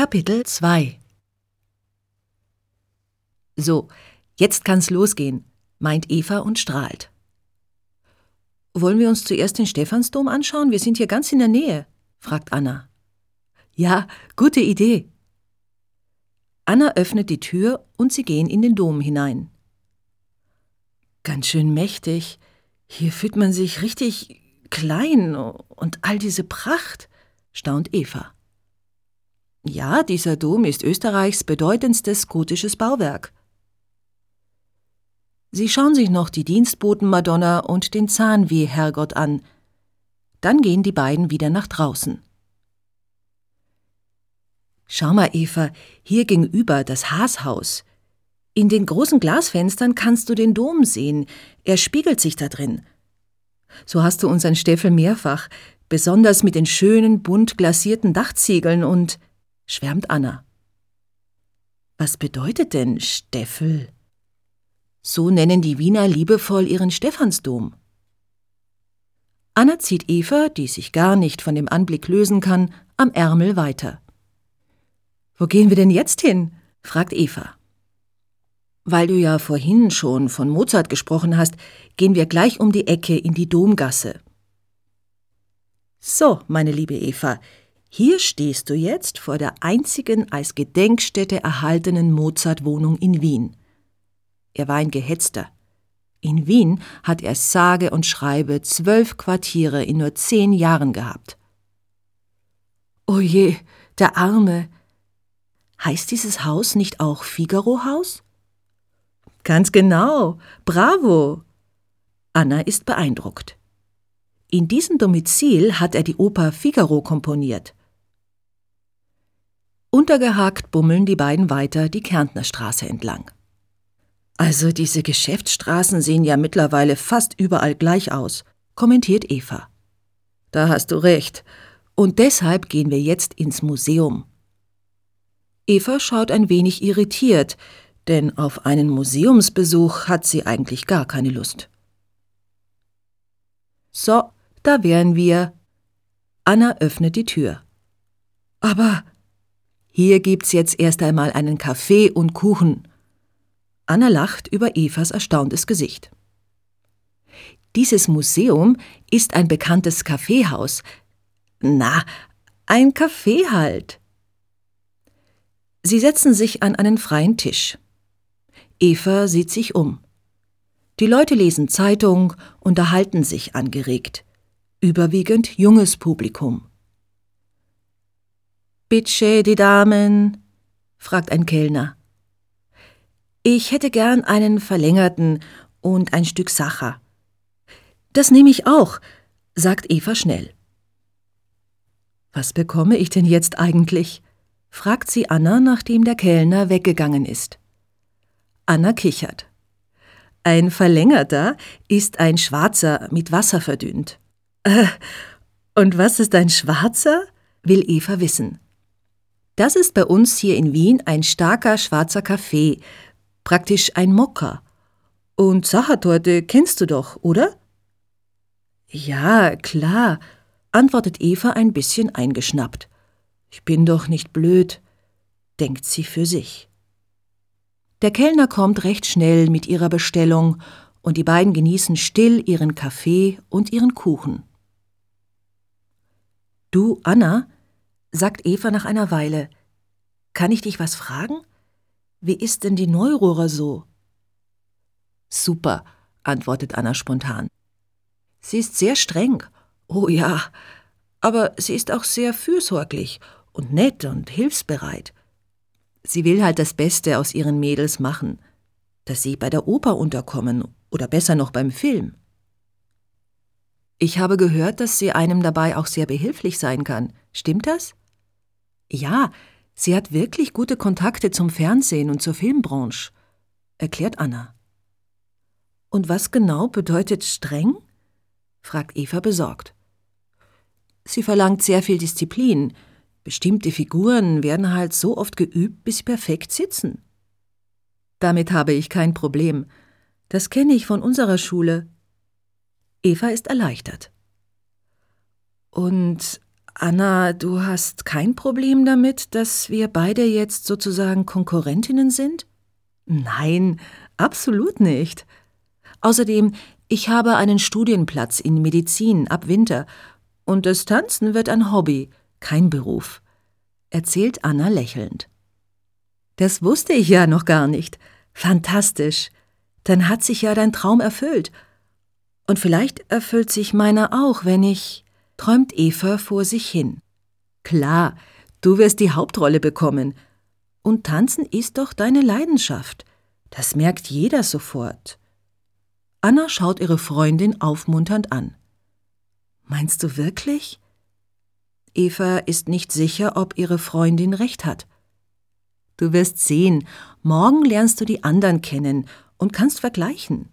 Kapitel 2 So, jetzt kann's losgehen, meint Eva und strahlt. Wollen wir uns zuerst den Stephansdom anschauen? Wir sind hier ganz in der Nähe, fragt Anna. Ja, gute Idee. Anna öffnet die Tür und sie gehen in den Dom hinein. Ganz schön mächtig. Hier fühlt man sich richtig klein und all diese Pracht, staunt Eva. Ja, dieser Dom ist Österreichs bedeutendstes gotisches Bauwerk. Sie schauen sich noch die Dienstboten-Madonna und den Zahnweh-Herrgott an. Dann gehen die beiden wieder nach draußen. Schau mal, Eva, hier gegenüber das Haashaus. In den großen Glasfenstern kannst du den Dom sehen. Er spiegelt sich da drin. So hast du unseren Steffel mehrfach, besonders mit den schönen, bunt glasierten Dachziegeln und schwärmt Anna. Was bedeutet denn Steffel? So nennen die Wiener liebevoll ihren Stephansdom. Anna zieht Eva, die sich gar nicht von dem Anblick lösen kann, am Ärmel weiter. Wo gehen wir denn jetzt hin? fragt Eva. Weil du ja vorhin schon von Mozart gesprochen hast, gehen wir gleich um die Ecke in die Domgasse. So, meine liebe Eva, hier stehst du jetzt vor der einzigen als Gedenkstätte erhaltenen Mozart-Wohnung in Wien. Er war ein Gehetzter. In Wien hat er sage und schreibe zwölf Quartiere in nur zehn Jahren gehabt. O je, der Arme. Heißt dieses Haus nicht auch Figaro-Haus? Ganz genau. Bravo. Anna ist beeindruckt. In diesem Domizil hat er die Oper Figaro komponiert. Untergehakt bummeln die beiden weiter die Kärntnerstraße entlang. Also diese Geschäftsstraßen sehen ja mittlerweile fast überall gleich aus, kommentiert Eva. Da hast du recht. Und deshalb gehen wir jetzt ins Museum. Eva schaut ein wenig irritiert, denn auf einen Museumsbesuch hat sie eigentlich gar keine Lust. So, da wären wir. Anna öffnet die Tür. Aber hier gibt's jetzt erst einmal einen Kaffee und Kuchen. Anna lacht über Evas erstauntes Gesicht. Dieses Museum ist ein bekanntes Kaffeehaus. Na, ein Kaffee halt. Sie setzen sich an einen freien Tisch. Eva sieht sich um. Die Leute lesen Zeitung, unterhalten sich angeregt. Überwiegend junges Publikum. Bitte, die Damen? fragt ein Kellner. Ich hätte gern einen verlängerten und ein Stück Sacher. Das nehme ich auch, sagt Eva schnell. Was bekomme ich denn jetzt eigentlich? fragt sie Anna, nachdem der Kellner weggegangen ist. Anna kichert. Ein verlängerter ist ein schwarzer mit Wasser verdünnt. Äh, und was ist ein schwarzer? will Eva wissen. Das ist bei uns hier in Wien ein starker schwarzer Kaffee, praktisch ein Mokka. Und Sachertorte kennst du doch, oder? Ja, klar, antwortet Eva ein bisschen eingeschnappt. Ich bin doch nicht blöd, denkt sie für sich. Der Kellner kommt recht schnell mit ihrer Bestellung und die beiden genießen still ihren Kaffee und ihren Kuchen. Du, Anna, sagt Eva nach einer Weile. Kann ich dich was fragen? Wie ist denn die Neurohrer so? Super, antwortet Anna spontan. Sie ist sehr streng. Oh ja, aber sie ist auch sehr fürsorglich und nett und hilfsbereit. Sie will halt das Beste aus ihren Mädels machen, dass sie bei der Oper unterkommen oder besser noch beim Film. Ich habe gehört, dass sie einem dabei auch sehr behilflich sein kann. Stimmt das? Ja, sie hat wirklich gute Kontakte zum Fernsehen und zur Filmbranche, erklärt Anna. Und was genau bedeutet streng? fragt Eva besorgt. Sie verlangt sehr viel Disziplin. Bestimmte Figuren werden halt so oft geübt, bis sie perfekt sitzen. Damit habe ich kein Problem. Das kenne ich von unserer Schule. Eva ist erleichtert. Und Anna, du hast kein Problem damit, dass wir beide jetzt sozusagen Konkurrentinnen sind? Nein, absolut nicht. Außerdem, ich habe einen Studienplatz in Medizin ab Winter und das Tanzen wird ein Hobby, kein Beruf, erzählt Anna lächelnd. Das wusste ich ja noch gar nicht. Fantastisch. Dann hat sich ja dein Traum erfüllt. Und vielleicht erfüllt sich meiner auch, wenn ich, träumt Eva vor sich hin. Klar, du wirst die Hauptrolle bekommen. Und tanzen ist doch deine Leidenschaft. Das merkt jeder sofort. Anna schaut ihre Freundin aufmunternd an. Meinst du wirklich? Eva ist nicht sicher, ob ihre Freundin recht hat. Du wirst sehen, morgen lernst du die anderen kennen und kannst vergleichen.